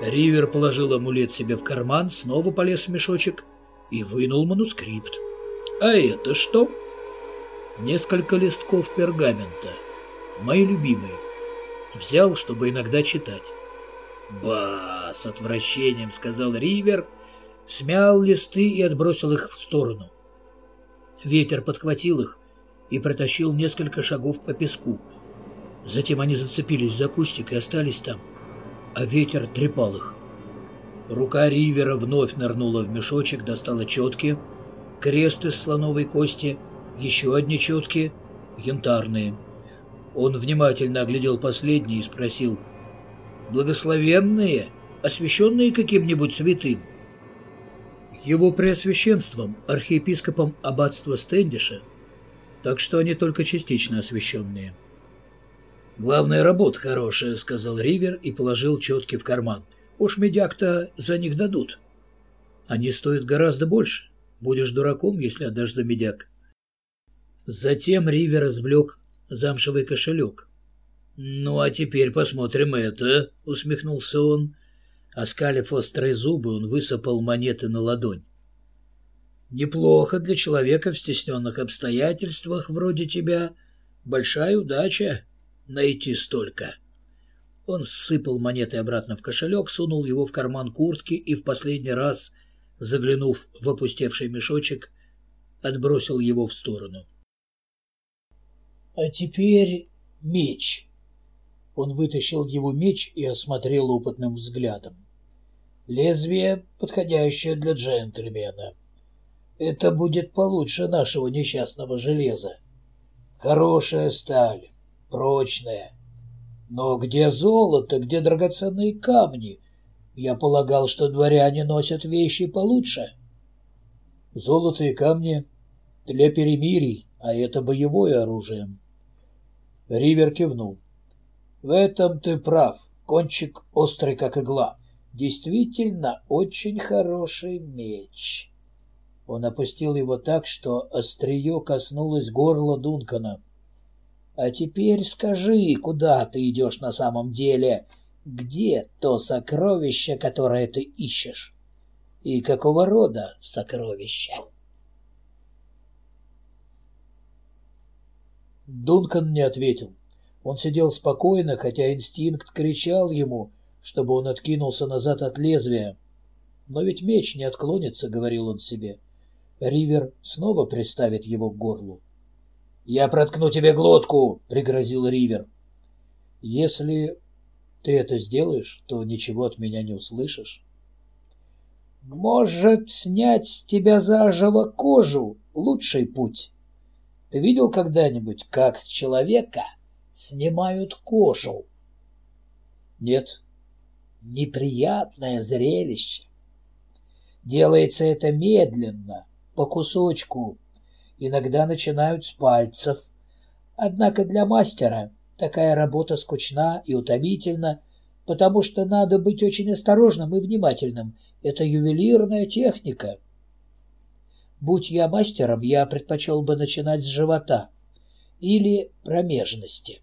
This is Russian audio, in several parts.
Ривер положил амулет себе в карман, снова полез в мешочек и вынул манускрипт. «А это что?» «Несколько листков пергамента. Мои любимые. Взял, чтобы иногда читать». «Ба!» — с отвращением сказал Ривер, смял листы и отбросил их в сторону. Ветер подхватил их и протащил несколько шагов по песку. Затем они зацепились за кустик и остались там, а ветер трепал их. Рука Ривера вновь нырнула в мешочек, достала четки, крест из слоновой кости, еще одни четки, янтарные. Он внимательно оглядел последние и спросил, «Благословенные, освященные каким-нибудь святым?» Его преосвященством, архиепископом аббатства Стендиша, так что они только частично освященные. «Главная работа хорошая», — сказал Ривер и положил четки в карман. Уж медяк-то за них дадут. Они стоят гораздо больше. Будешь дураком, если отдашь за медяк. Затем Ривер извлек замшевый кошелек. «Ну, а теперь посмотрим это», — усмехнулся он. Оскалив острые зубы, он высыпал монеты на ладонь. «Неплохо для человека в стесненных обстоятельствах вроде тебя. Большая удача найти столько». Он сыпал монеты обратно в кошелек, сунул его в карман куртки и в последний раз, заглянув в опустевший мешочек, отбросил его в сторону. «А теперь меч». Он вытащил его меч и осмотрел опытным взглядом. «Лезвие, подходящее для джентльмена. Это будет получше нашего несчастного железа. Хорошая сталь, прочная, но где золото, где драгоценные камни? Я полагал, что дворяне носят вещи получше. Золото и камни для перемирий, а это боевое оружие. Ривер кивнул. В этом ты прав. Кончик острый, как игла. Действительно, очень хороший меч. Он опустил его так, что острие коснулось горла Дункана. А теперь скажи, куда ты идешь на самом деле? Где то сокровище, которое ты ищешь? И какого рода сокровище? Дункан не ответил. Он сидел спокойно, хотя инстинкт кричал ему, чтобы он откинулся назад от лезвия. «Но ведь меч не отклонится», — говорил он себе. Ривер снова приставит его к горлу. «Я проткну тебе глотку!» — пригрозил Ривер. «Если ты это сделаешь, то ничего от меня не услышишь». «Может, снять с тебя заживо кожу — лучший путь. Ты видел когда-нибудь, как с человека снимают кожу?» «Нет». «Неприятное зрелище. Делается это медленно, по кусочку, иногда начинают с пальцев. Однако для мастера такая работа скучна и утомительна, потому что надо быть очень осторожным и внимательным. Это ювелирная техника. Будь я мастером, я предпочел бы начинать с живота или промежности.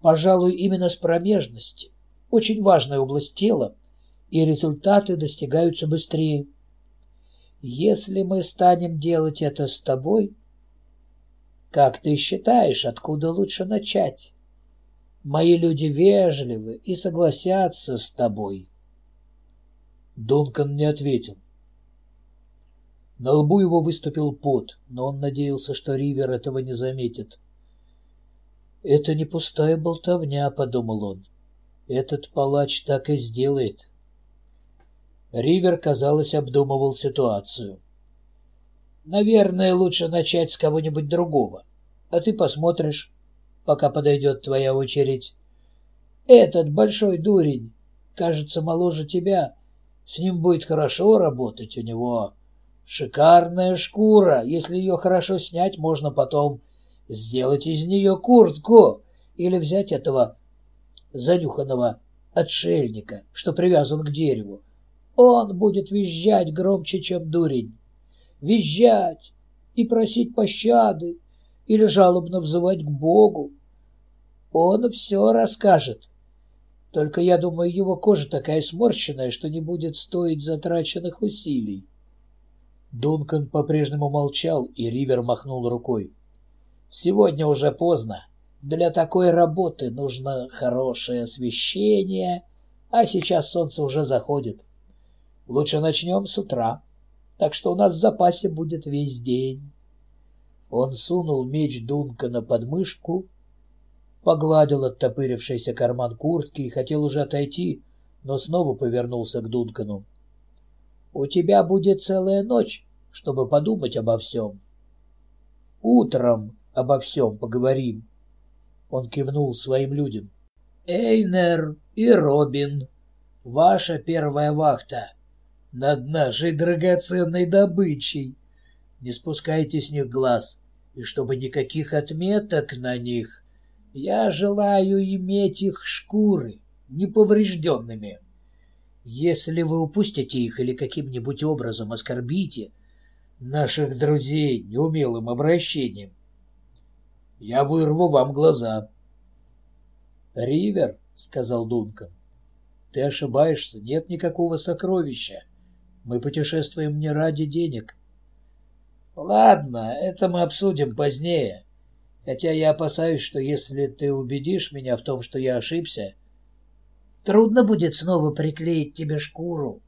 Пожалуй, именно с промежности. Очень важная область тела, и результаты достигаются быстрее. Если мы станем делать это с тобой, как ты считаешь, откуда лучше начать? Мои люди вежливы и согласятся с тобой. Дункан не ответил. На лбу его выступил пот, но он надеялся, что Ривер этого не заметит. «Это не пустая болтовня», — подумал он. «Этот палач так и сделает». Ривер, казалось, обдумывал ситуацию. «Наверное, лучше начать с кого-нибудь другого, а ты посмотришь, пока подойдет твоя очередь. Этот большой дурень, кажется, моложе тебя. С ним будет хорошо работать, у него шикарная шкура. Если ее хорошо снять, можно потом сделать из нее куртку или взять этого занюханного отшельника, что привязан к дереву. Он будет визжать громче, чем дурень. Визжать и просить пощады или жалобно взывать к Богу. Он все расскажет. Только я думаю, его кожа такая сморщенная, что не будет стоить затраченных усилий. Дункан по-прежнему молчал, и Ривер махнул рукой. «Сегодня уже поздно. Для такой работы нужно хорошее освещение, а сейчас солнце уже заходит. Лучше начнем с утра, так что у нас в запасе будет весь день». Он сунул меч Дункана под мышку, погладил оттопырившийся карман куртки и хотел уже отойти, но снова повернулся к Дункану. «У тебя будет целая ночь, чтобы подумать обо всем. Утром обо всем поговорим». Он кивнул своим людям. «Эйнер и Робин, ваша первая вахта над нашей драгоценной добычей. Не спускайте с них глаз, и чтобы никаких отметок на них. Я желаю иметь их шкуры неповрежденными. Если вы упустите их или каким-нибудь образом оскорбите наших друзей неумелым обращением, я вырву вам глаза. «Ривер», — сказал Дункан, — «ты ошибаешься, нет никакого сокровища. Мы путешествуем не ради денег». «Ладно, это мы обсудим позднее. Хотя я опасаюсь, что если ты убедишь меня в том, что я ошибся, трудно будет снова приклеить тебе шкуру.